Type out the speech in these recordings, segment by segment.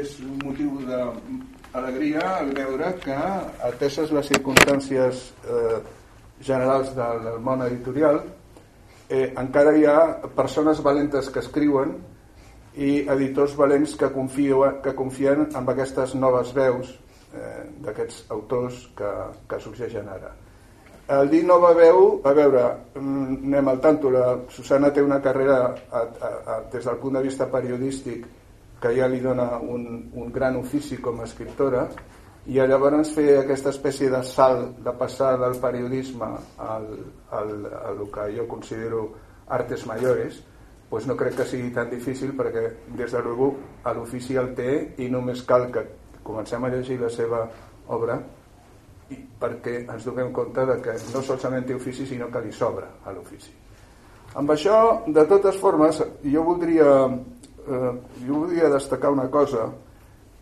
és un motiu d'alegria veure que, ateses les circumstàncies eh, generals del, del món editorial, eh, encara hi ha persones valentes que escriuen i editors valents que, confio, que confien en aquestes noves veus eh, d'aquests autors que, que sorgeixen ara. El dir nova veu, a veure, mm, anem al tanto, la Susana té una carrera a, a, a, des del punt de vista periodístic que ja li dona un, un gran ofici com a escriptora i llavors fer aquesta espècie de salt de passar del periodisme al, al, al que jo considero artes mayores pues no crec que sigui tan difícil perquè des de a l'ofici el té i només cal que comencem a llegir la seva obra i perquè ens donem compte de que no solament té ofici sinó que li sobra a l'ofici. Amb això de totes formes jo voldria eh, jo voldria destacar una cosa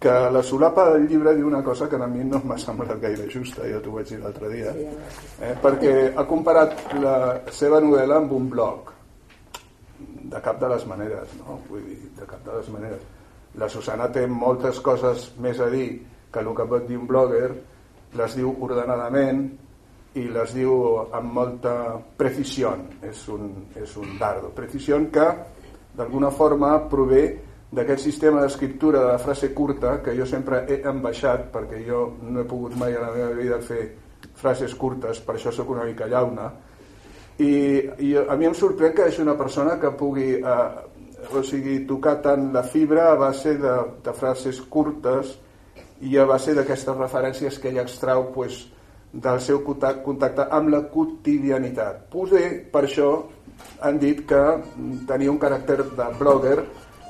que la solapa del llibre diu una cosa que a mi no m'ha semblat gaire justa, jo t'ho vaig dir l'altre dia, eh, perquè ha comparat la seva novel·la amb un blog, de cap de les maneres, no? Vull dir, de cap de les maneres. La Susana té moltes coses més a dir que el que pot dir un blogger, les diu ordenadament i les diu amb molta precisió, és un, és un dardo. Precisió que d'alguna forma prové d'aquest sistema d'escriptura de la frase curta que jo sempre he embaixat perquè jo no he pogut mai a la meva vida fer frases curtes, per això sóc una mica llauna i, i a mi em sorprèn que és una persona que pugui eh, o sigui, tocar tant la fibra a base de, de frases curtes i a base d'aquestes referències que ella extrau pues, del seu contacte amb la quotidianitat. Poder, per això, han dit que tenia un caràcter de blogger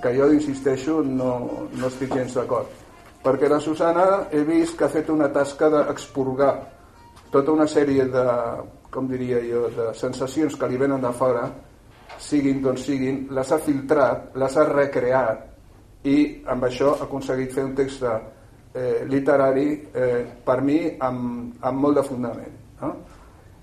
que jo insisteixo no, no estic gens d'acord perquè la Susana he vist que ha fet una tasca d'expurgar tota una sèrie de, com diria jo, de sensacions que li venen de fora, siguin d'on siguin, les ha filtrat, les ha recreat i amb això ha aconseguit fer un text eh, literari eh, per mi amb, amb molt de fundament. No?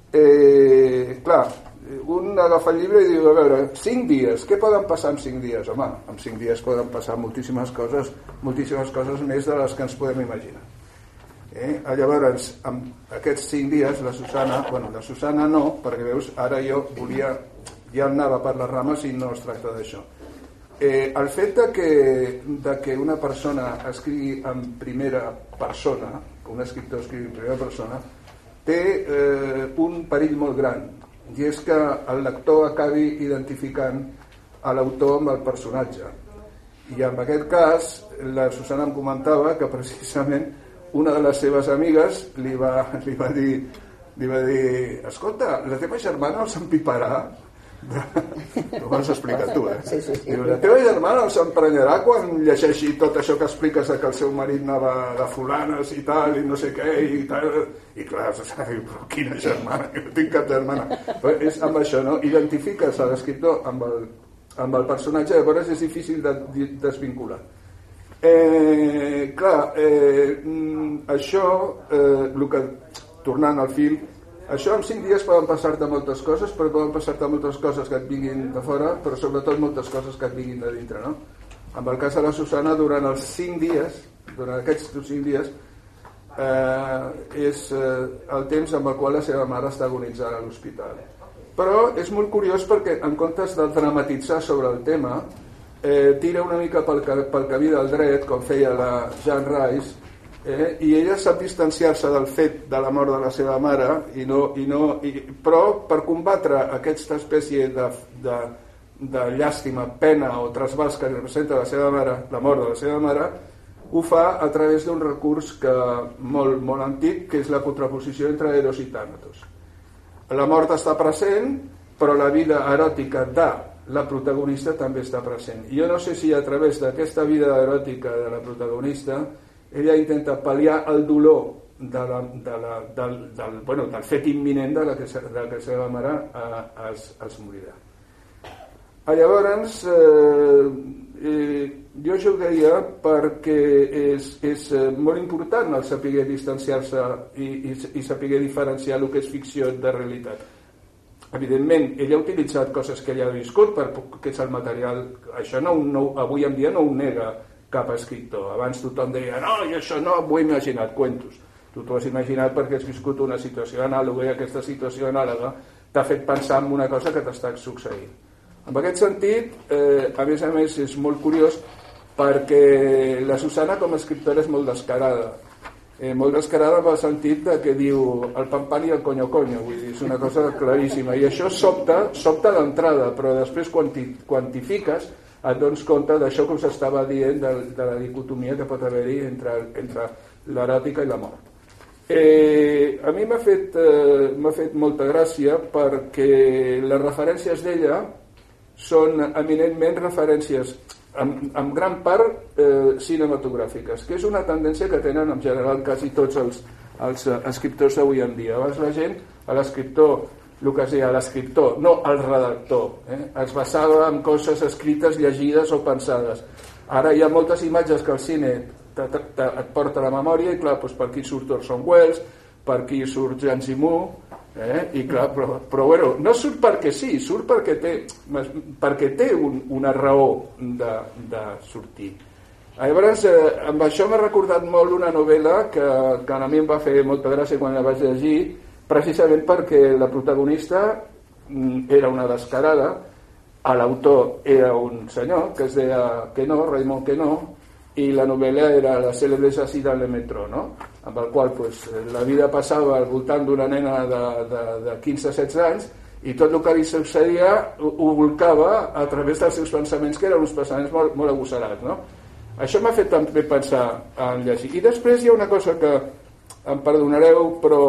Eh, clar, un agafa el llibre i diu, a veure, cinc dies, què poden passar en cinc dies? Home, en cinc dies poden passar moltíssimes coses, moltíssimes coses més de les que ens podem imaginar. Eh? Llavors, amb aquests cinc dies, la Susana, bueno, la Susana no, perquè veus, ara jo volia, ja anava per les rames i no es tracta d'això. Eh, el fet de que, de que una persona escrigui en primera persona, un escriptor escrigui en primera persona, té eh, un perill molt gran, i és que el lector acabi identificant a l'autor amb el personatge. I en aquest cas, la Susana em comentava que precisament una de les seves amigues li va, li va dir li va dir, escolta, la teva germana els empiparà ho vas explicar tu, eh? Sí, sí, sí. Diu, la teva germana s'emprenyarà quan llegeixi tot això que expliques que el seu marit anava de fulanes i tal, i no sé què, i tal. I clar, però quina germana? Jo no tinc cap germana. Però és amb això, no? Identifiques l'escriptor amb, el, amb el personatge, llavors és difícil de, de desvincular. Eh, clar, eh, mm, això, eh, el que, tornant al film, això en cinc dies poden passar-te moltes coses, però poden passar-te moltes coses que et vinguin de fora, però sobretot moltes coses que et vinguin de dintre, no? En el cas de la Susana, durant els cinc dies, durant aquests cinc dies, eh, és eh, el temps amb el qual la seva mare està agonitzant a l'hospital. Però és molt curiós perquè, en comptes de dramatitzar sobre el tema, eh, tira una mica pel, pel camí del dret, com feia la Jean Rice, eh? i ella sap distanciar-se del fet de la mort de la seva mare i no, i no, i, però per combatre aquesta espècie de, de, de llàstima, pena o trasbals que representa la seva mare, la mort de la seva mare ho fa a través d'un recurs que, molt, molt antic que és la contraposició entre Eros i Thanatos la mort està present però la vida eròtica de la protagonista també està present. Jo no sé si a través d'aquesta vida eròtica de la protagonista ella intenta pal·liar el dolor de la, de la, del, del, bueno, del fet imminent de la que, de la que la seva mare eh, es, es morirà. A llavors, eh, eh, jo deia perquè és, és eh, molt important el saber distanciar-se i, i, i saber diferenciar el que és ficció de realitat. Evidentment, ella ha utilitzat coses que ella ha viscut, per, que és el material, això no, no, avui en dia no ho nega, cap escriptor. Abans tothom deia, no, i això no, m'ho he imaginat, cuentos. Tu t'ho has imaginat perquè has viscut una situació anàloga i aquesta situació anàloga t'ha fet pensar en una cosa que t'està succeint. En aquest sentit, eh, a més a més, és molt curiós perquè la Susana com a escriptora és molt descarada. Eh, molt descarada en el sentit de que diu el pan pan i el coño coño, vull dir, és una cosa claríssima. I això sobta, sobta l'entrada, però després quan quantifiques et dones compte d'això com s'estava dient de, de la dicotomia que pot haver-hi entre, entre l'eròtica i la mort. Eh, a mi m'ha fet, eh, fet molta gràcia perquè les referències d'ella són eminentment referències en, en gran part eh, cinematogràfiques, que és una tendència que tenen en general quasi tots els, els eh, escriptors d'avui en dia. Abans la gent, l'escriptor, el que es deia l'escriptor, no el redactor, eh? es basava en coses escrites, llegides o pensades. Ara hi ha moltes imatges que el cine et porta la memòria i clar, doncs per aquí surt Orson Welles, per aquí surt Jean Zimou, eh? i clar, però, però bueno, no surt perquè sí, surt perquè té, perquè té un, una raó de, de sortir. Llavors, eh, amb això m'ha recordat molt una novel·la que, que a mi em va fer molta gràcia quan la vaig llegir, precisament perquè la protagonista mm, era una descarada, l'autor era un senyor que es deia Quenó, Raymond Quenó, i la novel·la era La cèlebre assassí del metro, no? amb el qual pues, la vida passava al voltant d'una nena de, de, de 15-16 anys i tot el que li succeïa ho, ho volcava a través dels seus pensaments que eren uns pensaments molt, molt agosarats no? això m'ha fet també pensar en llegir i després hi ha una cosa que em perdonareu però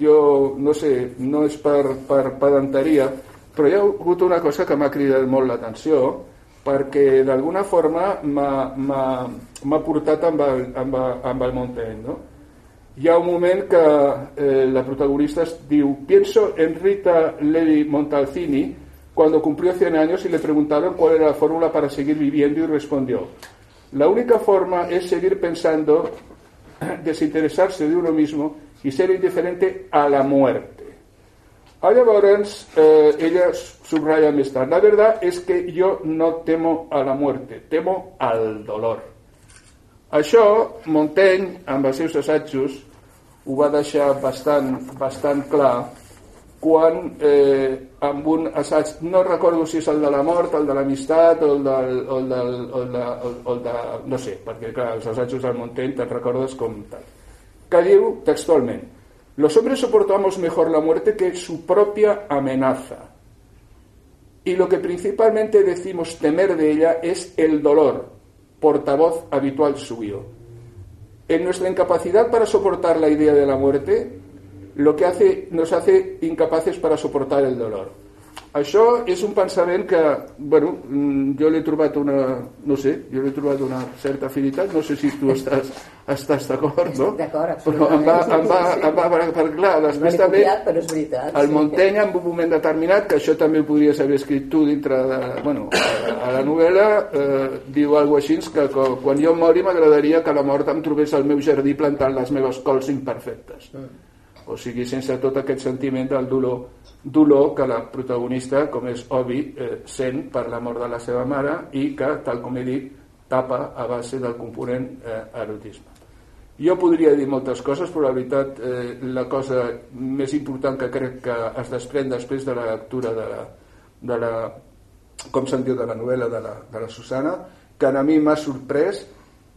jo no sé, no és per, per pedanteria però hi ha hagut una cosa que m'ha cridat molt l'atenció perquè d'alguna forma m'ha portat amb el, amb, amb el Montaigne. No? Hi ha un moment que eh, la protagonista diu pienso en Rita Levi Montalcini cuando cumplió 100 años y le preguntaron cuál era la fórmula para seguir viviendo y respondió la única forma es seguir pensando, desinteresarse de uno mismo y ser indiferente a la muerte. Ah, llavors, eh, ella subratlla més tard. La verdad es que jo no temo a la muerte, temo al dolor. Això, Montaigne, amb els seus assajos, ho va deixar bastant, bastant clar eh, amb un assaig, no recordo si és el de la mort, el de l'amistat o el del, o el del, o el de, o el de, no sé, perquè clar, els assajos del Montaigne te'n recordes com tal, que diu textualment Los hombres soportamos mejor la muerte que su propia amenaza. Y lo que principalmente decimos temer de ella es el dolor, portavoz habitual suyo. En nuestra incapacidad para soportar la idea de la muerte, lo que hace, nos hace incapaces para soportar el dolor. Això és un pensament que, bueno, mm, jo l'he trobat una, no sé, jo l'he trobat una certa afinitat, no sé si tu estàs estàs d'acord, no? D'acord, Però em va, em va, em va, per, per, clar, després no també, copiat, però és veritat, el sí. Montaigne en un moment determinat, que això també ho podries haver escrit tu dintre de, bueno, a, a la novel·la, eh, diu alguna així, que quan jo mori m'agradaria que la mort em trobés al meu jardí plantant les meves cols imperfectes. Mm. O sigui, sense tot aquest sentiment del dolor dolor que la protagonista, com és obvi, eh, sent per la mort de la seva mare i que, tal com he dit, tapa a base del component eh, erotisme. Jo podria dir moltes coses, però la veritat eh, la cosa més important que crec que es desprèn després de la lectura de la, de la com se'n diu, de la novel·la de la, de la Susana, que a mi m'ha sorprès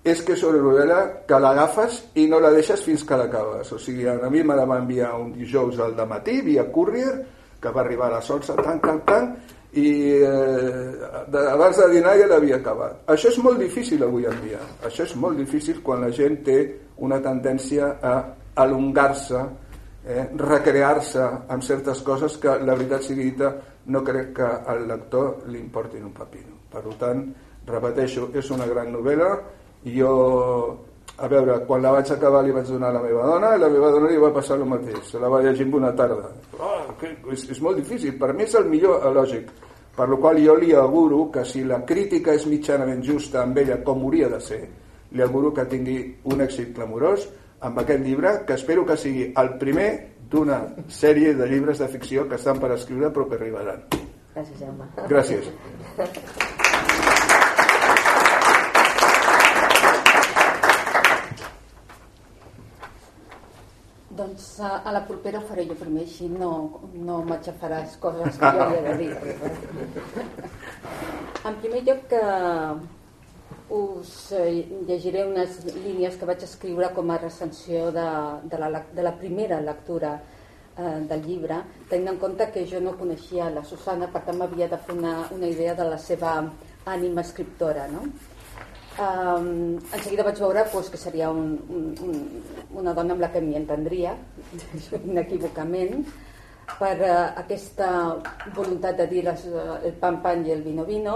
és que és una novel·la que l'agafes i no la deixes fins que l'acabes. O sigui, a mi me la va enviar un dijous al matí via courier, que va arribar a les 11, tant, tant, tant, i eh, de, abans de dinar ja l'havia acabat. Això és molt difícil avui en dia. Això és molt difícil quan la gent té una tendència a alongar-se, eh, recrear-se amb certes coses que, la veritat sigui dita, no crec que al lector li importin un papino. Per tant, repeteixo, és una gran novel·la, i jo a veure, quan la vaig acabar li vaig donar a la meva dona i la meva dona li va passar el mateix. Se la va llegir en una tarda. Oh, que, és, és molt difícil, per mi és el millor lògic, per la qual jo li auguro que si la crítica és mitjanament justa amb ella com hauria de ser li auguro que tingui un èxit clamorós amb aquest llibre, que espero que sigui el primer d'una sèrie de llibres de ficció que estan per escriure però que arribaran. Gràcies, Jaume. Gràcies. Doncs a, a la propera ho faré jo primer, així no, no m'aixafaràs coses que jo he de dir. En primer lloc que us eh, llegiré unes línies que vaig escriure com a recensió de, de, la, de la primera lectura eh, del llibre, tenint en compte que jo no coneixia la Susana, per tant m'havia de fer una, una idea de la seva ànima escriptora. No? Um, en seguida vaig veure pues, que seria un, un, un, una dona amb la que m'hi entendria inequívocament per uh, aquesta voluntat de dir les, uh, el pan pan i el vino vino.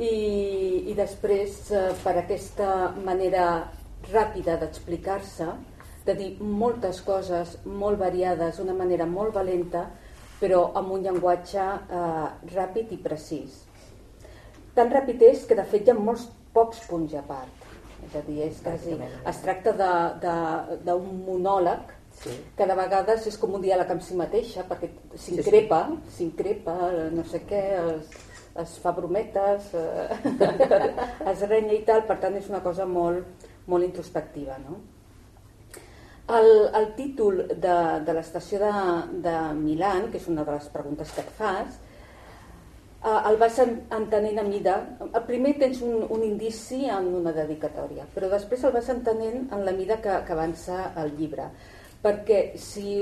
I, i després uh, per aquesta manera ràpida d'explicar-se de dir moltes coses molt variades d'una manera molt valenta però amb un llenguatge uh, ràpid i precís. Tan ràpid és que de fet hi ha molts pocs punts a part. És a dir, és quasi, es tracta d'un monòleg sí. que de vegades és com un diàleg amb si mateixa perquè s'increpa, sí, sí. s'increpa, no sé què, es, es fa brometes, eh, es renya i tal, per tant és una cosa molt, molt introspectiva. No? El, el títol de, de l'estació de, de Milan, que és una de les preguntes que et fas, el vas entenent a mida. Primer tens un, un indici en una dedicatòria, però després el vas entenent en la mida que, que avança el llibre. Perquè si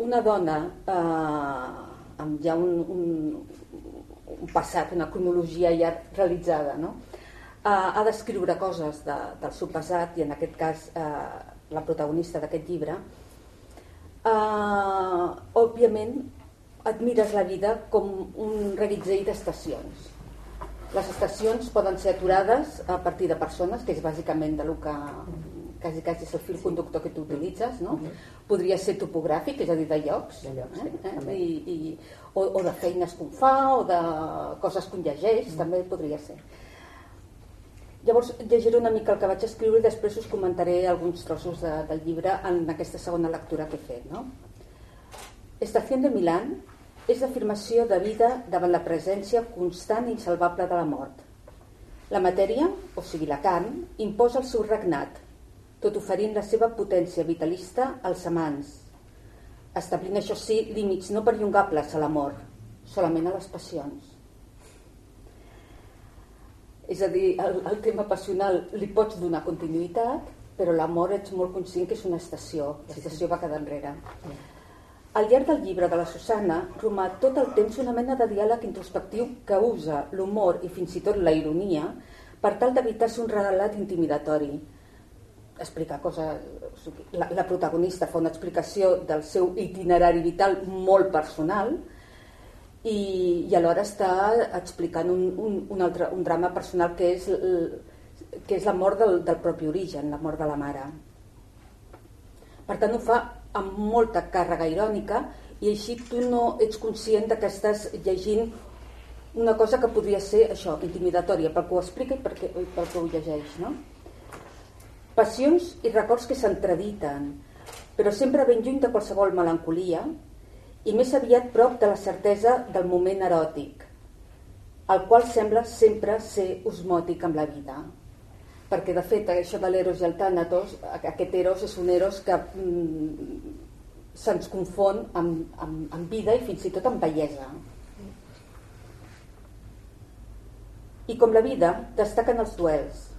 una dona eh, amb ja un, un, un passat, una cronologia ja realitzada, no? eh, ha d'escriure coses de, del seu passat, i en aquest cas eh, la protagonista d'aquest llibre, eh, òbviament admires la vida com un reguitzell d'estacions. Les estacions poden ser aturades a partir de persones, que és bàsicament de lo que quasi, quasi és el fil conductor que tu utilitzes, no? Podria ser topogràfic, és a dir, de llocs, de llocs eh? eh? I, i, o, o de feines que un fa, o de coses que un llegeix, mm. també podria ser. Llavors llegiré una mica el que vaig escriure i després us comentaré alguns trossos de, del llibre en aquesta segona lectura que he fet. No? Estació de Milán és l'afirmació de vida davant la presència constant i insalvable de la mort. La matèria, o sigui la carn, imposa el seu regnat, tot oferint la seva potència vitalista als amants, establint això sí límits no perllongables a l'amor, solament a les passions. És a dir, el, el tema passional li pots donar continuïtat, però l'amor ets molt conscient que és una estació, l'estació va quedar enrere. Sí. Al llarg del llibre de la Susana romà tot el temps una mena de diàleg introspectiu que usa l'humor i fins i tot la ironia per tal d'evitar-se un regalat intimidatori. Explicar coses... La, la protagonista fa una explicació del seu itinerari vital molt personal i, i alhora està explicant un, un, un, altre, un drama personal que és, que és la mort del, del propi origen, la mort de la mare. Per tant, ho fa amb molta càrrega irònica i així tu no ets conscient de que estàs llegint una cosa que podria ser això, intimidatòria, pel que ho explica i pel que, pel que ho llegeix. No? Passions i records que s'entrediten, però sempre ben lluny de qualsevol melancolia i més aviat prop de la certesa del moment eròtic, el qual sembla sempre ser osmòtic amb la vida perquè de fet això de l'eros i el tànatos, aquest eros és un eros que mm, se'ns confon amb, amb, amb vida i fins i tot amb bellesa. I com la vida, destaquen els duels.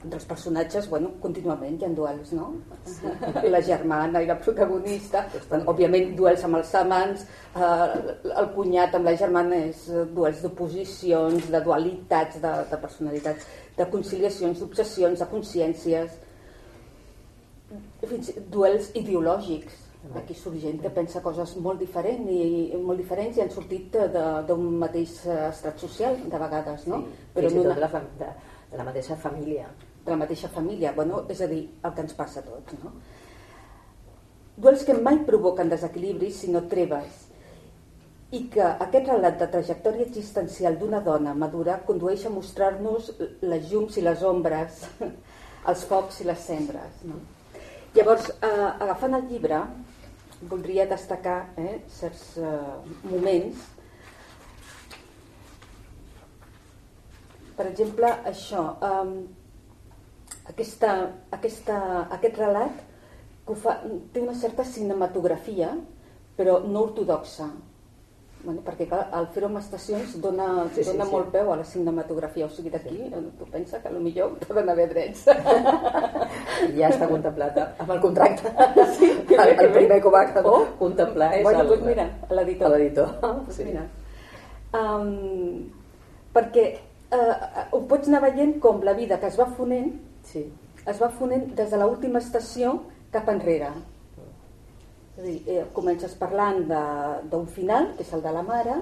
Entre els personatges, bueno, contínuament hi ha duels, no? Sí. La germana i la protagonista, bueno, òbviament duels amb els amants, eh, el cunyat amb la germana és duels d'oposicions, de dualitats, de, de personalitats de conciliacions, d'obsessions, de consciències, fins duels ideològics. Aquí surt gent que pensa coses molt diferents i, molt diferents i han sortit d'un mateix estat social, de vegades, no? Sí, Però tot una... de, de, de la mateixa família. De la mateixa família, bueno, és a dir, el que ens passa a tots, no? Duels que mai provoquen desequilibris, sinó treves, i que aquest relat de trajectòria existencial d'una dona madura condueix a mostrar-nos les llums i les ombres, els focs i les cendres. No? Llavors, eh, agafant el llibre, voldria destacar eh, certs eh, moments. Per exemple, això, eh, aquesta, aquesta, aquest relat que fa, té una certa cinematografia, però no ortodoxa. Bueno, perquè clar, el fer-ho amb estacions dona, sí, dona sí, molt sí. peu a la cinematografia, o sigui, d'aquí sí. tu pensa que millor poden haver drets. ja està contemplat eh, amb el contracte. Sí, que bé, el, el primer que va oh. contemplar és bueno, el... Doncs mira, l'editor. L'editor. Pues sí. mira. Um, perquè uh, ho pots anar veient com la vida que es va fonent sí. es va fonent des de l'última estació cap enrere és a dir, eh, comences parlant d'un final, que és el de la mare,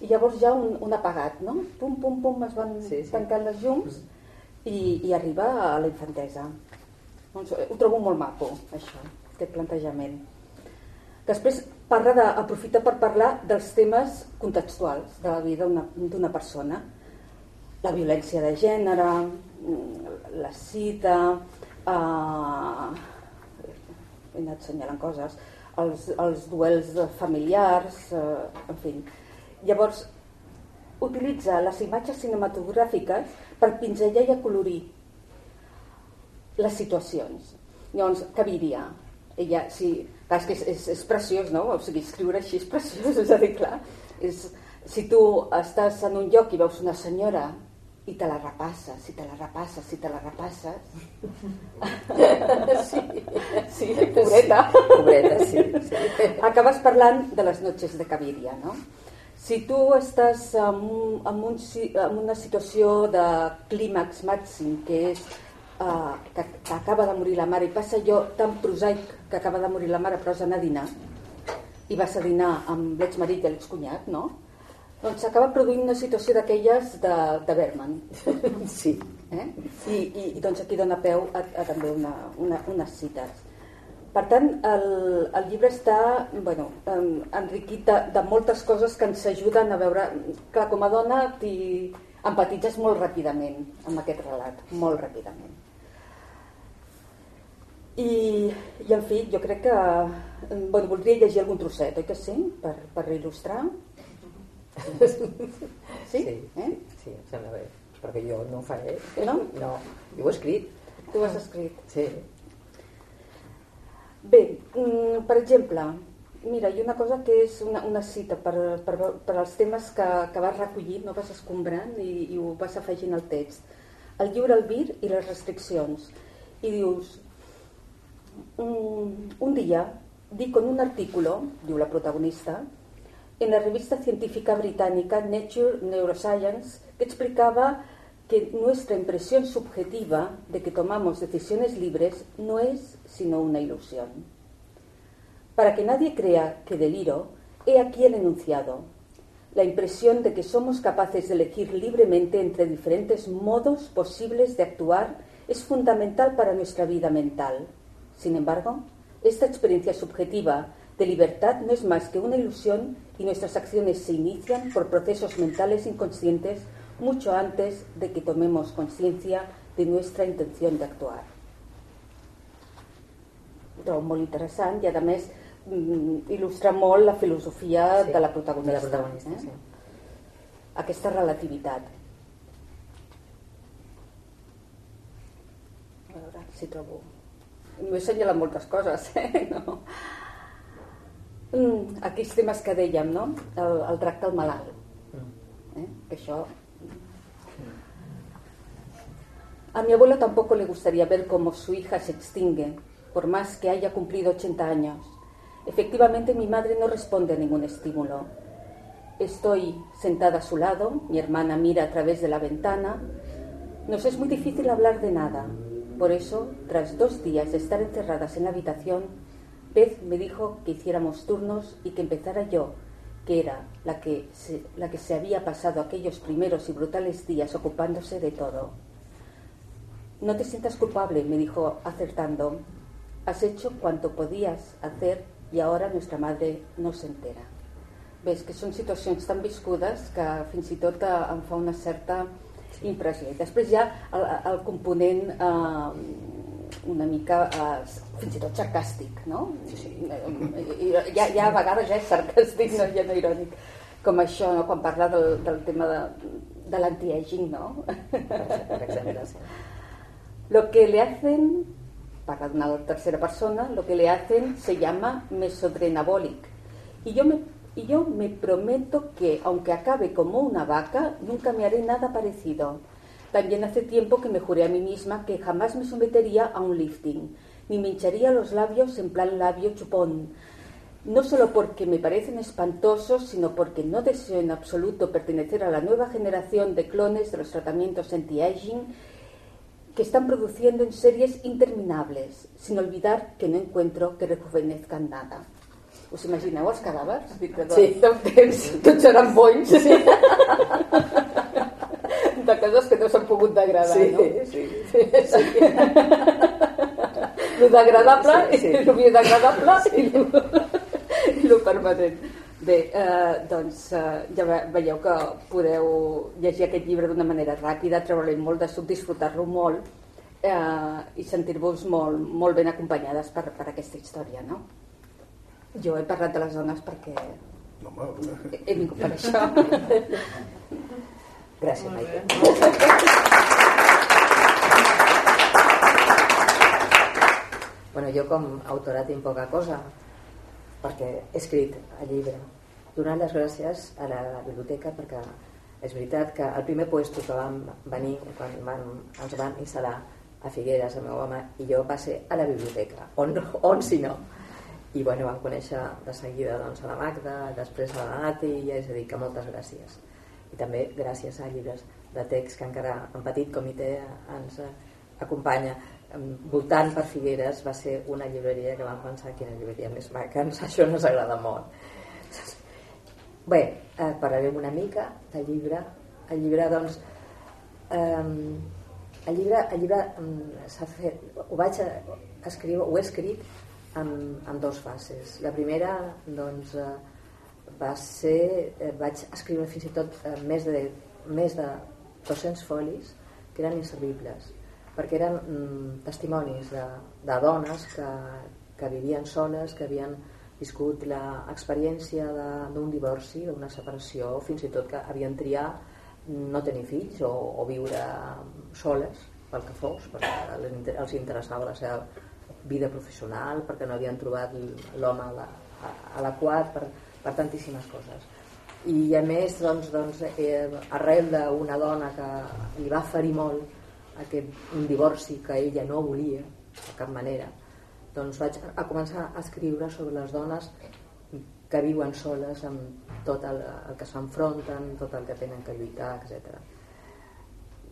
i llavors ja un, un apagat, no? Pum, pum, pum, es van sí, sí. tancant les llums i, i arriba a la infantesa. Doncs, eh, ho trobo molt maco, això, aquest plantejament. Després parla de, aprofita per parlar dels temes contextuals de la vida d'una persona. La violència de gènere, mm, la cita, eh, he anat assenyalant coses, els, els duels familiars, eh, en fi. Llavors, utilitza les imatges cinematogràfiques per pinzellar i acolorir les situacions. Llavors, Caviria, ella, sí, clar, és que és, és, és preciós, no? O sigui, escriure així és preciós, és a dir, clar, és, si tu estàs en un lloc i veus una senyora i te la repasses, i te la repasses, i te la repasses. sí, sí, pobreta. Sí, pobreta, sí, sí. Acabes parlant de les noches de Caviria, no? Si tu estàs en, en, un, en una situació de clímax màxim, que és uh, que, que acaba de morir la mare, i passa allò tan prosaic que acaba de morir la mare, però has d'anar a dinar, i vas a dinar amb l'exmarit i l'excunyat, no? Doncs s'acaba produint una situació d'aquelles de, de Berman. Sí. Eh? I, i, I doncs aquí dona peu a, a també una, una, unes cites. Per tant, el, el llibre està bueno, enriquit de, de moltes coses que ens ajuden a veure... Clar, com a dona t'hi empatitzes molt ràpidament amb aquest relat, molt ràpidament. I, i en fi, jo crec que... Bueno, voldria llegir algun trosset, oi que sí? Per, per il·lustrar. Sí? Sí, eh? sí, em sembla bé. Perquè jo no ho faré. No? No, jo ho he escrit. Tu ho has escrit? Sí. Bé, mm, per exemple, mira, hi ha una cosa que és una, una cita per, per, per als temes que, que vas recollir, no vas escombrant i, i ho vas afegint al text. El lliure albir i les restriccions. I dius, un, un dia di con un artículo, diu la protagonista, en la revista científica británica Nature Neuroscience que explicaba que nuestra impresión subjetiva de que tomamos decisiones libres no es sino una ilusión. Para que nadie crea que deliro, he aquí el enunciado. La impresión de que somos capaces de elegir libremente entre diferentes modos posibles de actuar es fundamental para nuestra vida mental. Sin embargo, esta experiencia subjetiva de libertad no es más que una ilusión y nuestras acciones se inician por procesos mentales inconscientes mucho antes de que tomemos conciencia de nuestra intención de actuar. Trobo molt interessant i a més mm, il·lustra molt la filosofia sí, de la protagonista, de la protagonista eh? sí. aquesta relativitat a veure si trobo m'he assenyalat moltes coses eh? no? Mm, aquells temes que dèiem, no? El, el tracte al malalt. Mm. ¿Eh? Que això... A mi abuelo tampoco le gustaría ver cómo su hija se extingue, por más que haya cumplido 80 años. Efectivamente, mi madre no responde a ningún estímulo. Estoy sentada a su lado, mi hermana mira a través de la ventana. Nos es muy difícil hablar de nada. Por eso, tras dos días de estar encerradas en la habitación, Beth me dijo que hiciéramos turnos y que empezara yo, que era la que, se, la que se había pasado aquellos primeros y brutales días ocupándose de todo. No te sientas culpable, me dijo acertando. Has hecho cuanto podías hacer i ahora nuestra madre no s'entera. Ves que són situacions tan viscudes que fins i tot em fa una certa impressió. I després hi ha el, el component eh, una mica eh, fins i tot sarcàstic, no? Sí, sí. I, ja, ja a vegades ja és sarcàstic, no, ja no irònic. Com això, no? quan parla del, del tema de, de l'anti-aging, no? Per exemple. Lo que le hacen para una tercera persona, lo que le hacen se llama mesodrenabolic. Y yo me, y yo me prometo que, aunque acabe como una vaca, nunca me haré nada parecido. También hace tiempo que me juré a mí misma que jamás me sometería a un lifting, ni me hincharía los labios en plan labio chupón. No solo porque me parecen espantosos, sino porque no deseo en absoluto pertenecer a la nueva generación de clones de los tratamientos anti-aging que están produciendo en series interminables, sin olvidar que no encuentro que rejuvenezcan nada. Us imagineu els cadàvers? Sí. Del temps, tots bonys. Sí. De coses que no s'han pogut degradar, Sí, no? sí, sí, sí. Lo degradable Sí, sí. i lo biodegradable i lo, i lo permanent. Bé, eh, doncs eh, ja ve- veieu que podeu llegir aquest llibre d'una manera ràpida, treure-li molt de suc, disfrutar-lo molt eh, i sentir-vos molt, molt ben acompanyades per, per aquesta història, no? Jo he parlat de les dones perquè No, home, he, he vingut per això. Gràcies, Maite. Bueno, jo com a autora tinc poca cosa perquè he escrit el llibre. Donar les gràcies a la biblioteca perquè és veritat que el primer puesto que vam venir quan van, ens van instal·lar a Figueres, el meu home i jo va ser a la biblioteca, on, on si no. I bueno, vam conèixer de seguida doncs, a la Magda, després a la Nati, i és a dir, que moltes gràcies. I també gràcies a llibres de text que encara en petit comitè ens eh, acompanya. Voltant per Figueres va ser una llibreria que vam pensar quina llibreria més maca, això ens agrada molt. Bé, eh, parlarem una mica del llibre. El llibre, doncs, eh, el llibre, el llibre s'ha fet, ho vaig escriure, ho he escrit en, en dos fases. La primera, doncs, eh, va ser, eh, vaig escriure fins i tot eh, més, de, més de 200 folis que eren inservibles, perquè eren mm, testimonis de, de dones que, que vivien soles, que havien viscut l'experiència d'un divorci, d'una separació, fins i tot que havien triat no tenir fills o, o viure soles, pel que fos, perquè els interessava la seva vida professional, perquè no havien trobat l'home adequat per, per tantíssimes coses. I a més, doncs, doncs, eh, arrel d'una dona que li va ferir molt aquest, un divorci que ella no volia de cap manera, doncs vaig a començar a escriure sobre les dones que viuen soles amb tot el, el que s'enfronten, tot el que tenen que lluitar, etc.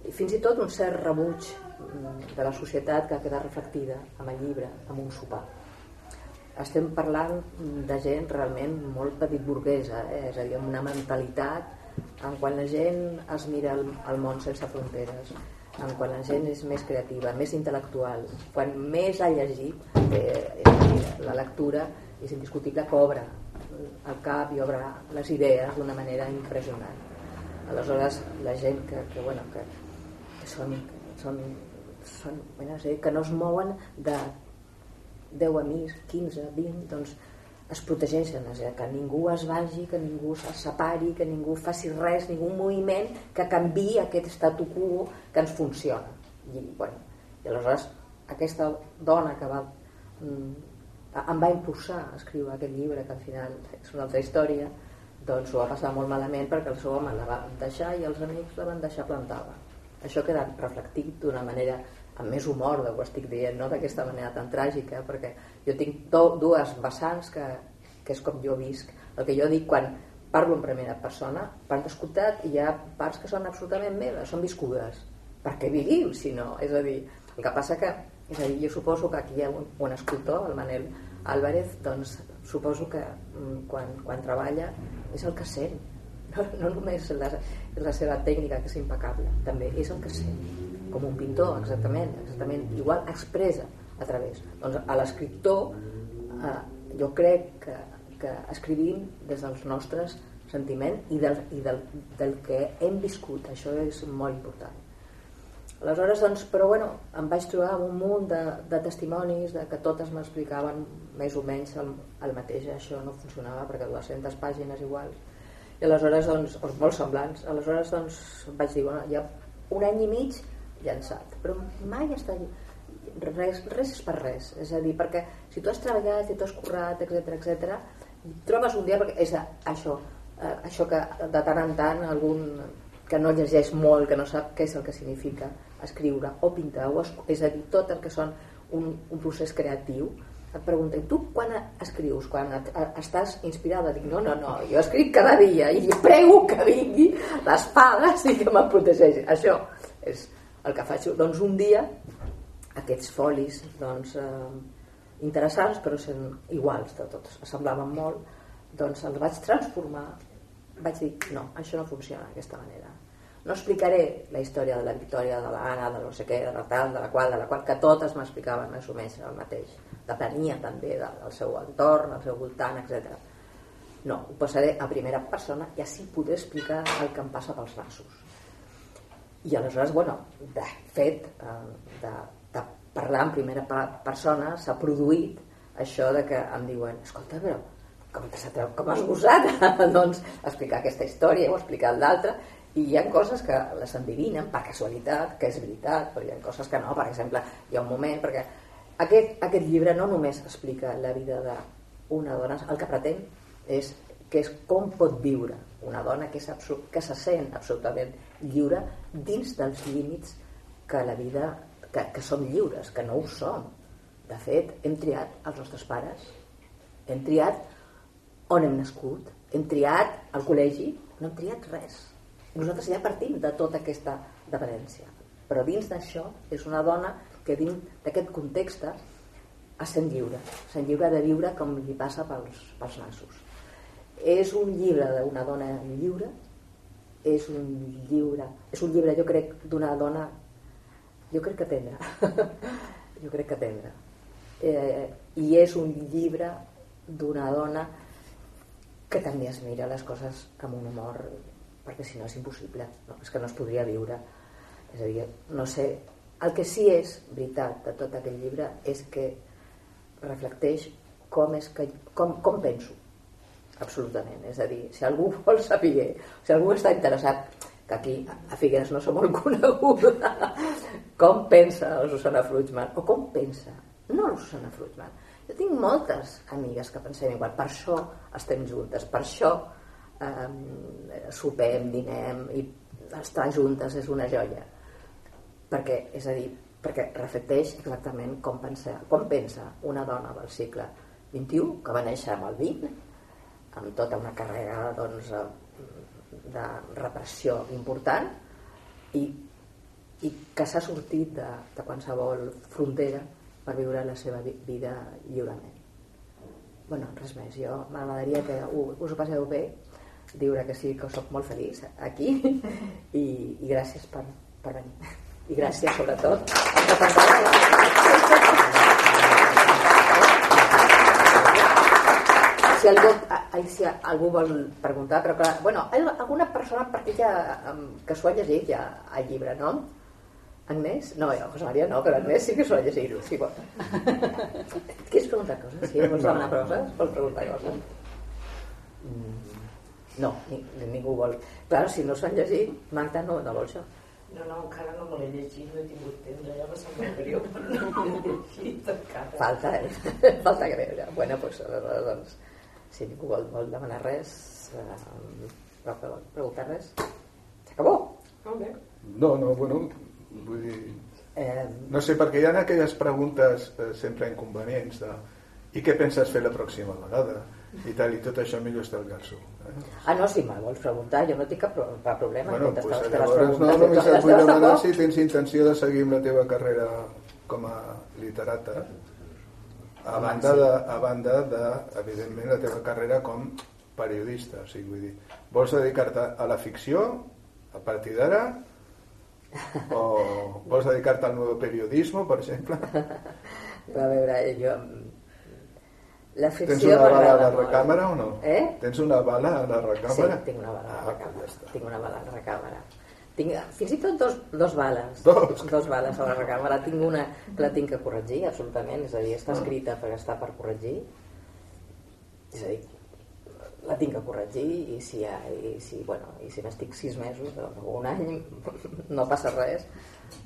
I fins i tot un cert rebuig mm, de la societat que queda reflectida amb el llibre, amb un sopar. Estem parlant de gent realment molt petit burguesa, eh? és a dir, amb una mentalitat en quan la gent es mira el, el món sense fronteres, en quan la gent és més creativa, més intel·lectual, quan més ha llegit, eh, és dir, la lectura és indiscutible que obre el cap i obre les idees d'una manera impressionant. Aleshores, la gent que, que, bueno, que, que són, són, són bueno, sí, que no es mouen de 10 amics, 15, 20, doncs es protegeixen, és a dir, que ningú es vagi, que ningú es separi, que ningú faci res, ningú moviment que canvi aquest statu quo que ens funciona. I, bueno, i aleshores aquesta dona que va, mm, em va impulsar a escriure aquest llibre, que al final és una altra història, doncs ho va passar molt malament perquè el seu home la va deixar i els amics la van deixar plantada. Això queda reflectit d'una manera amb més humor, de ho estic dient, no d'aquesta manera tan tràgica, perquè jo tinc do, dues vessants que, que és com jo visc. El que jo dic quan parlo en primera persona, per descomptat hi ha parts que són absolutament meves, són viscudes. Per què vivim, si no? És a dir, el que passa que, és a dir, jo suposo que aquí hi ha un, un escultor, el Manel Álvarez, doncs suposo que mm, quan, quan treballa és el que sent. No, no només la, la seva tècnica, que és impecable, també és el que sent com un pintor, exactament, exactament igual, expressa a través. Doncs a l'escriptor eh, jo crec que, que escrivim des dels nostres sentiments i, del, i del, del que hem viscut, això és molt important. Aleshores, doncs, però bueno, em vaig trobar amb un munt de, de testimonis de que totes m'explicaven més o menys el, el mateix, això no funcionava perquè 200 pàgines iguals i aleshores, doncs, molt semblants aleshores, doncs, vaig dir, bueno, ja un any i mig llançat, però mai està res, res és per res. És a dir, perquè si tu has treballat i tu has currat, etc etc, trobes un dia, perquè és això, eh, això que de tant en tant algun que no llegeix molt, que no sap què és el que significa escriure o pintar, o es, és a dir, tot el que són un, un procés creatiu, et pregunta, tu quan escrius? Quan et, estàs inspirada? Dic, no, no, no, jo escric cada dia i prego que vingui l'espada i que me'n protegeixi. Això és el que faig. Doncs un dia, aquests folis, doncs, eh, interessants, però sent iguals de tots, semblaven molt, doncs els vaig transformar, vaig dir, no, això no funciona d'aquesta manera no explicaré la història de la Victòria, de l'Anna, de no sé què, de la tal, de la qual, de la qual, que totes m'explicaven més o més el mateix. Depenia també del seu entorn, del seu voltant, etc. No, ho passaré a primera persona i així podré explicar el que em passa pels nassos. I aleshores, bueno, de fet, eh, de, de parlar en primera persona s'ha produït això de que em diuen, escolta, però com, com has gosat doncs, explicar aquesta història o explicar l'altra. I hi ha coses que les endivinen per casualitat, que és veritat, però hi ha coses que no, per exemple, hi ha un moment, perquè aquest, aquest llibre no només explica la vida d'una dona, el que pretén és que és com pot viure una dona que, és que se sent absolutament lliure dins dels límits que la vida que, que som lliures, que no ho som de fet, hem triat els nostres pares hem triat on hem nascut hem triat el col·legi no hem triat res nosaltres ja partim de tota aquesta dependència. Però dins d'això és una dona que dins d'aquest context es sent lliure, sent lliure de viure com li passa pels, pels nassos. És un llibre d'una dona lliure, és un llibre, és un llibre jo crec d'una dona jo crec que tendra jo crec que tendra eh, i és un llibre d'una dona que també es mira les coses amb un humor perquè si no és impossible, no? és que no es podria viure. És a dir, no sé, el que sí és veritat de tot aquest llibre és que reflecteix com, és que, com, com penso, absolutament. És a dir, si algú vol saber, si algú està interessat, que aquí a Figueres no som molt coneguda, com pensa la Susana Fruitman, o com pensa, no la Susana Fruitman. Jo tinc moltes amigues que pensem igual, per això estem juntes, per això eh, sopem, dinem i estar juntes és una joia. Perquè, és a dir, perquè reflecteix exactament com pensa, com pensa una dona del segle XXI que va néixer amb el 20 amb tota una carrera doncs, de repressió important i, i que s'ha sortit de, de qualsevol frontera per viure la seva vida lliurement. bueno, res més, jo m'agradaria que us ho passeu bé. Diure que sí que sóc molt feliç aquí i, i gràcies per, per venir. I gràcies sobretot si algú, si algú vol preguntar però clar, bueno, alguna persona perquè ja, que s'ho ha llegit ja al llibre no? Agnès? No, jo, José Maria no, però Agnès sí que s'ho ha llegit sí, bueno. Quieres preguntar coses? Sí, vols demanar coses? Vols preguntar coses? Mm. No, ni, ningú vol. Clar, si no s'han llegit, Magda no, no vol això. No, no, encara no me l'he llegit, no he tingut temps, allò va ser molt greu, però no l'he llegit encara. Falta, eh? Falta greu, ja. Bueno, doncs, doncs, si ningú vol, vol demanar res, eh, vol preguntar res, s'acabó. Molt bé. No, no, bueno, vull dir... Eh... No sé, perquè hi ha aquelles preguntes eh, sempre inconvenients de i què penses fer la pròxima vegada? i tal, i tot això millor està el garçó. Eh? Ah, no, si me'l vols preguntar, jo no tinc cap, cap problema bueno, pues, les llavors, no, només et vull demanar si tens intenció de seguir amb la teva carrera com a literata a banda de, a banda de evidentment, la teva carrera com periodista, o sigui, vull dir, vols dedicar-te a la ficció a partir d'ara o vols dedicar-te al nou periodisme, per exemple? A veure, jo la ficció Tens una bala a la recàmera o no? Eh? Tens una bala a la recàmera? Sí, tinc una bala a la ah, recàmera. Ah, tinc una bala a la recàmera. Tinc, fins i tot dos, dos bales. Dos? Dos bales a la recàmera. Tinc una que la tinc que corregir, absolutament. És a dir, està ah. escrita perquè està per corregir. És a dir, la tinc que corregir i si, i si, bueno, i si m'estic sis mesos o un any no passa res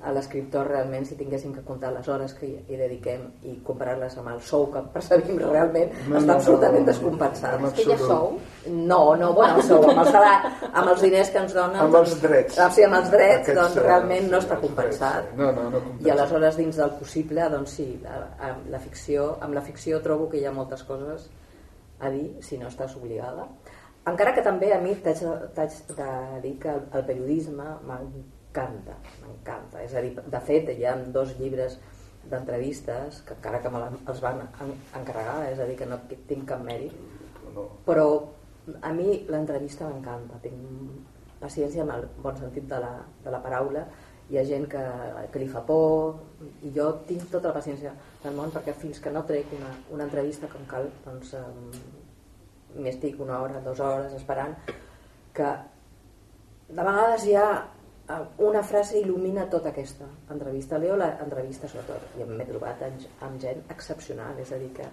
a l'escriptor realment si tinguéssim que comptar les hores que hi, dediquem i comparar-les amb el sou que percebim realment No, està no, absolutament no, no, descompensat en És que ja sou? no, no, bueno, el sou, amb, el salari, amb els diners que ens donen Amb els drets. ah, sí, amb els drets Aquests, doncs eh, realment no està compensat. No, no, no compensa. i aleshores dins del possible doncs sí, a- amb la ficció amb la ficció trobo que hi ha moltes coses a dir si no estàs obligada encara que també a mi t'haig de- t'haig de dir que el, el periodisme m'encanta m'encanta, és a dir, de fet hi ha dos llibres d'entrevistes que encara que me els van en- encarregar és a dir, que no tinc cap mèrit però a mi l'entrevista m'encanta. Tinc paciència amb el bon sentit de la, de la paraula. Hi ha gent que, que li fa por i jo tinc tota la paciència del món perquè fins que no trec una, una entrevista com cal doncs um, m'hi estic una hora, dues hores esperant que de vegades hi ha una frase il·lumina tota aquesta entrevista leo l'entrevista sobretot i m'he trobat amb, gent excepcional és a dir que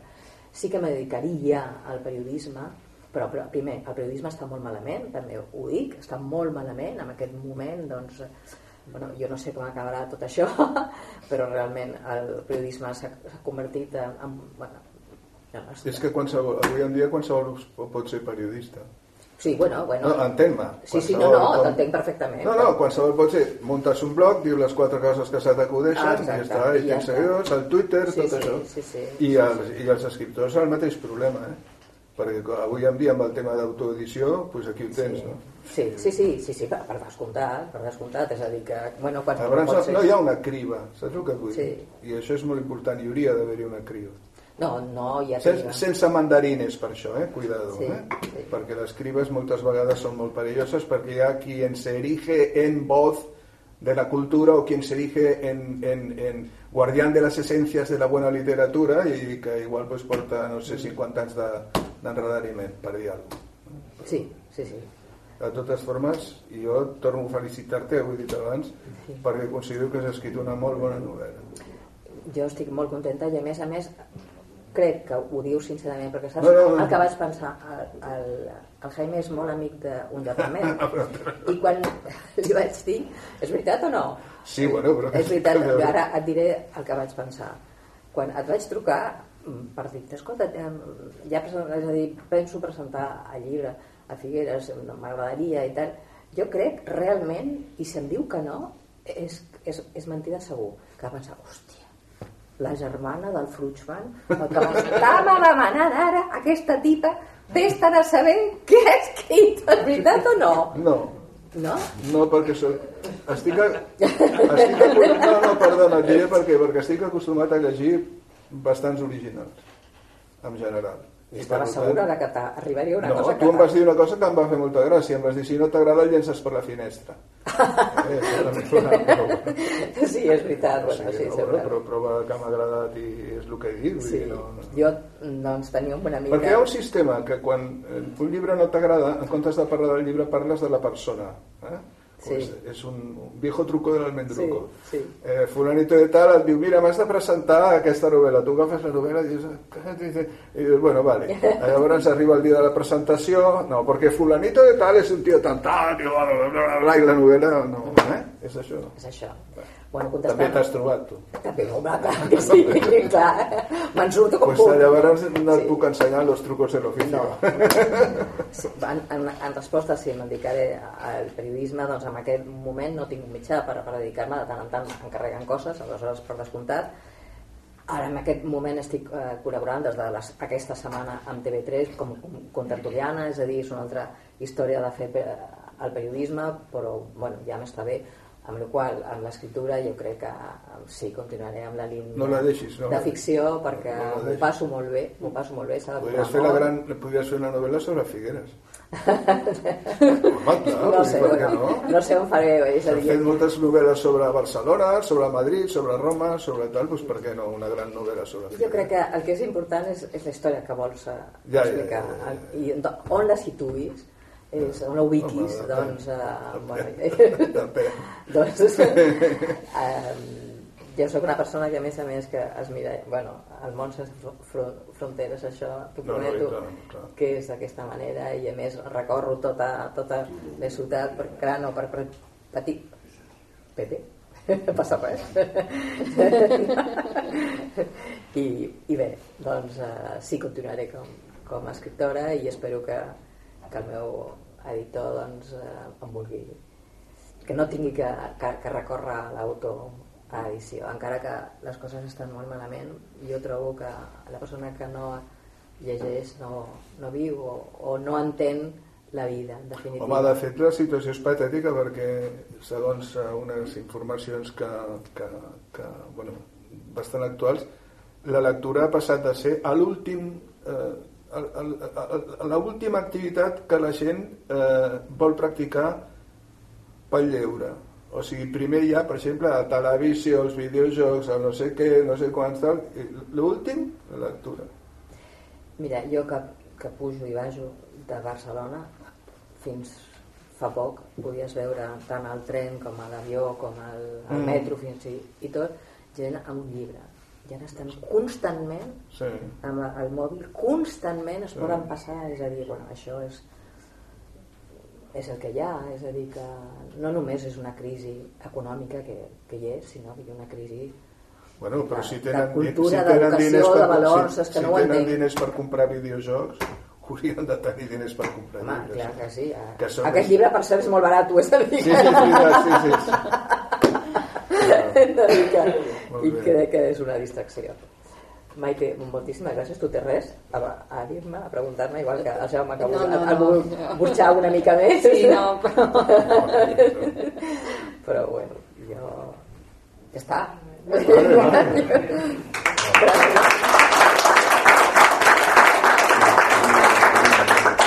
sí que me dedicaria al periodisme però, però primer, el periodisme està molt malament també ho dic, està molt malament en aquest moment doncs bueno, jo no sé com acabarà tot això però realment el periodisme s'ha convertit en, en bueno, ja És que qualsevol, avui en dia qualsevol pot ser periodista. Sí, bueno, bueno No, entén-me. sí, sí, no, no, com- t'entenc perfectament No, no, qualsevol pot ser. Muntes un blog, diu les quatre coses que se t'acudeixen, Ah, i està, i i tens seguidors, al Twitter, Sí, tot sí, això. sí, sí. I, els, I els escriptors el mateix problema, eh? Perquè avui en dia amb el tema d'autoedició, doncs aquí ho tens, no? Sí, sí, sí, sí, sí per, per descomptat, per descomptat, és a dir que, bueno, quan no, ser- no hi ha una criba, saps el que vull Sí. dir? I això és molt important, hi hauria d'haver-hi una criba. No, no, ja Sense, tinc... sense mandarines per això, eh? Cuidado, Sí, eh? sí. Perquè les cribes moltes vegades són molt perilloses perquè hi ha quien se erige en voz de la cultura o quien se erige en, en, en guardián de las esencias de la buena literatura i que igual pues, porta, no sé, 50 anys de- d'enredariment, per dir alguna cosa. Sí, sí, sí. De totes formes, jo torno a felicitar-te, ho he dit abans, Sí. perquè considero que has escrit una molt bona novel·la. Jo estic molt contenta i a més a més crec que ho dius sincerament perquè saps No, no, no. el que vaig pensar el, el, el Jaime és molt amic d'un germament i quan li vaig dir és veritat o no? Sí, bueno, però... és veritat, veure. ara et diré el que vaig pensar quan et vaig trucar mm, per dir-te, escolta, em, ja és a dir, penso presentar el llibre a Figueres, no, m'agradaria i tal jo crec realment i si em diu que no és, és, és mentida segur que va pensar, hòstia la germana del Fruchman el que m'estava demanant ara aquesta tipa vés-te a saber què ha escrit és veritat o no? No, no? No, perquè soc... Estic, a... estic a... No, no, perdona, et diré per què. Perquè estic acostumat a llegir bastants originals, en general. I Estava segura de que t'arribaria una no, cosa tu que em vas dir una cosa que em va fer molta gràcia. Em vas dir, si no t'agrada, el llences per la finestra. eh, una... Però, bueno, Sí, és veritat, bueno, sí, no, bueno, però prova que m'ha agradat i és el que he dit. Sí, no, no. jo doncs teníem una mica... Perquè hi ha un sistema que quan eh, un llibre no t'agrada, en comptes de parlar del llibre, parles de la persona. Eh? Sí. Pues és un, un viejo truco de l'almendruco. Sí, sí. Eh, fulanito de tal et diu, mira, m'has de presentar aquesta novel·la. Tu agafes la novel·la i dius, i dius bueno, vale. Llavors arriba el dia de la presentació, no, perquè fulanito de tal és un tio tan tal, tio, bla, bla, bla, bla, i la novel·la, no, eh? És això. És això. Bueno, També contestant... t'has trobat, tu. També, home, clar que sí, clar. Me'n surto com Pues puc. llavors no et Sí. puc ensenyar los trucos de l'oficio. No. Sí, en, en, en resposta, sí, me'n dedicaré al periodisme, doncs en aquest moment no tinc un mitjà per, per dedicar-me de tant en tant encarregant coses, aleshores per descomptat. Ara en aquest moment estic eh, col·laborant des de les, aquesta setmana amb TV3 com, com, com tertuliana, és a dir, és una altra història de fer pe- el periodisme, però bueno, ja m'està bé amb la qual amb l'escriptura jo crec que eh, sí, continuaré amb la línia No la deixis, no de ficció perquè no m'ho passo molt bé, m'ho passo molt bé, s'ha de Podries fer, la gran, podries fer una novel·la sobre Figueres. Home, clar, no, sé, per què no? no sé on faré, és a dir, fet moltes novel·les sobre Barcelona, sobre Madrid, sobre Roma, sobre tal, doncs per què no una gran novel·la sobre jo Figueres? crec que el que és important és, és la història que vols eh, Ja, ja, explicar ja, ja, ja. i on la situïs és, la ubiquis Home, doncs, eh, depèn. bueno, Depèn. doncs eh, jo sóc una persona que a més a més que es mira, bueno, el món sense fro- fro- fronteres això t'ho No, no, prometo i tant, clar. que és d'aquesta manera i a més recorro tota, tota la ciutat per gran o per, per petit Pepe no passa res I, i bé doncs eh, sí continuaré com, com a escriptora i espero que, que el meu editor doncs, eh, em vulgui que no tingui que, que, que recórrer a l'autoedició. Encara que les coses estan molt malament jo trobo que la persona que no llegeix no, no viu o, o no entén la vida en definitiva Home, de fet, la situació és patètica perquè, segons unes informacions que, que, que bueno, bastant actuals, la lectura ha passat de ser a l'últim eh, l'última activitat que la gent eh, vol practicar pel lleure. O sigui, primer hi ha, per exemple, la televisió, els videojocs, el no sé què, no sé quants tal, l'últim, la lectura. Mira, jo que, que pujo i bajo de Barcelona fins fa poc podies veure tant al tren com a l'avió com al, al Mm. metro fins i, i tot gent amb un llibre ja estan constantment Sí. amb el mòbil constantment es Sí. poden passar és a dir, bueno, això és és el que hi ha és a dir que no només és una crisi econòmica que, que hi és sinó que hi ha una crisi Bueno, però de- si de tenen, di- cultura, si tenen diners per, de valors, si, és que si no ho tenen diners per comprar videojocs, haurien de tenir diners per comprar Home, llibres. clar que sí. eh. Que són- Aquest llibre, per cert, és molt barat, és a dir Sí, sí, veritat, sí, sí. Que, Molt i crec que és una distracció. Maite, moltíssimes gràcies. Tu tens res a, a dir-me, a preguntar-me, igual que el Jaume que No, no, no, no, burxar una mica més. Sí, no, però... Però bueno, jo... Ja està. Vale, vale. Gràcies.